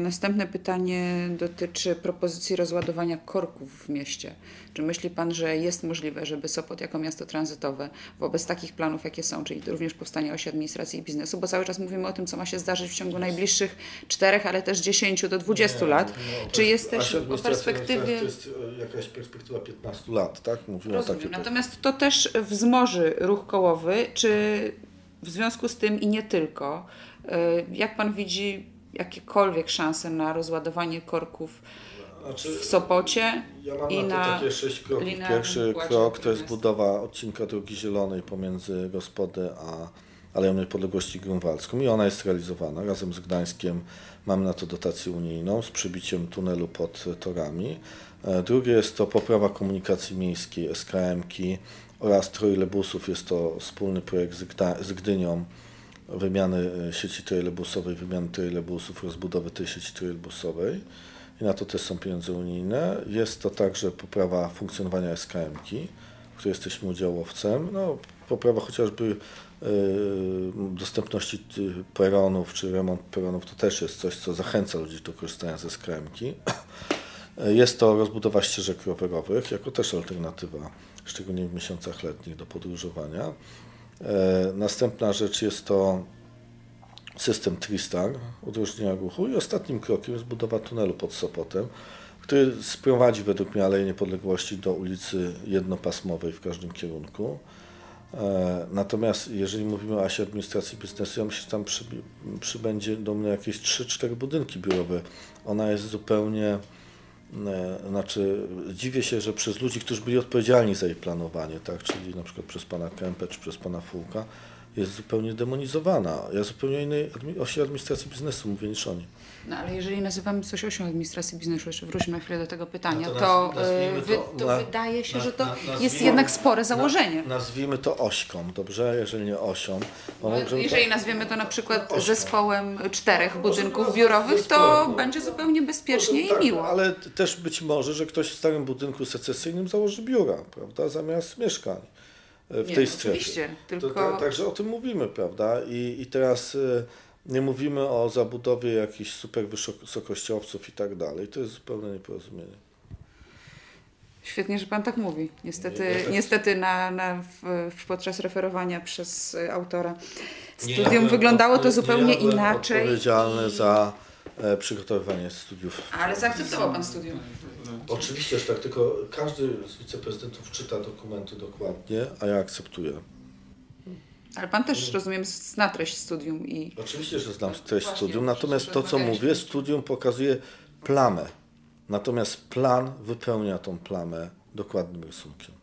Następne pytanie dotyczy propozycji rozładowania korków w mieście. Czy myśli Pan, że jest możliwe, żeby Sopot jako miasto tranzytowe wobec takich planów, jakie są, czyli również powstania osi administracji i biznesu, bo cały czas mówimy o tym, co ma się zdarzyć w ciągu najbliższych czterech, ale też 10 do 20 Nie, lat. no, czy jesteś a o perspektywie... To jest e, jakaś perspektywa 15 lat, tak? Mówimy Rozumiem. takiej Natomiast to też wzmoży ruch kołowy, czy w związku z tym i nie tylko, y, jak Pan widzi jakiekolwiek szanse na rozładowanie korków Znaczy, w Sopocie Ja mam i na to takie sześć kroków. Pierwszy krok to jest budowa odcinka drogi zielonej pomiędzy Gospodę a Aleją Niepodległości Grunwaldzką i ona jest realizowana razem z Gdańskiem. Mamy na to dotację unijną z przybiciem tunelu pod torami. E, Drugie jest to poprawa komunikacji miejskiej, SKM-ki oraz trolejbusów. Jest to wspólny projekt z, Gda- z Gdynią wymiany e, sieci trolejbusowej, wymiany trolejbusów, rozbudowy tej sieci trolejbusowej i na to też są pieniądze unijne. Jest to także poprawa funkcjonowania SKM-ki, w której jesteśmy udziałowcem. No, poprawa chociażby e, dostępności ty- peronów czy remont peronów to też jest coś, co zachęca ludzi do korzystania ze SKM-ki. E, Jest to rozbudowa ścieżek rowerowych, jako też alternatywa, szczególnie w miesiącach letnich do podróżowania. E, Następna rzecz jest to system Tristar, udrożnienia ruchu i ostatnim krokiem jest budowa tunelu pod Sopotem, który sprowadzi według mnie Aleję Niepodległości do ulicy jednopasmowej w każdym kierunku. E, Natomiast jeżeli mówimy o asie administracji biznesu, ja myślę, że tam przy, przybędzie do mnie jakieś 3-4 budynki biurowe. Ona jest zupełnie, znaczy dziwię się, że przez ludzi, którzy byli odpowiedzialni za jej planowanie, tak, czyli na przykład przez pana Kępę czy przez pana Fułka, jest zupełnie demonizowana. Ja zupełnie o innej osi administracji biznesu mówię niż oni. No ale jeżeli nazywamy coś osią administracji biznesu, jeszcze wróćmy na chwilę do tego pytania, No to naz- wy, to to na- wydaje się, na- że to na- nazwijmy- jest jednak spore założenie. Na, nazwijmy to ośką, dobrze? Jeżeli nie osią. Bo możemy to- Jeżeli nazwiemy to na przykład Ośką. zespołem czterech budynków może biurowych, to zespołem. będzie zupełnie bezpiecznie i tak, miło. Ale też być może, że ktoś w starym budynku secesyjnym założy biura, prawda? Zamiast mieszkań e, w Nie, tej no strefie. oczywiście, To, tylko- ta, także o tym mówimy, prawda? I, i teraz e, nie mówimy o zabudowie jakichś super wysokościowców i tak dalej. To jest zupełne nieporozumienie. Świetnie, że Pan tak mówi. Niestety, Nie, tak- niestety na, na, w, podczas referowania przez autora Nie studium byłem wyglądało to zupełnie nie inaczej. odpowiedzialny i- za e, przygotowywanie studiów. Ale zaakceptował Pan studium. Oczywiście, że tak, tylko każdy z wiceprezydentów czyta dokumenty dokładnie, a ja akceptuję. Ale Pan też, rozumiem, zna treść studium i Oczywiście, że znam treść Właśnie, studium, natomiast to, co mówię, studium pokazuje plamę. Natomiast plan wypełnia tą plamę dokładnym rysunkiem.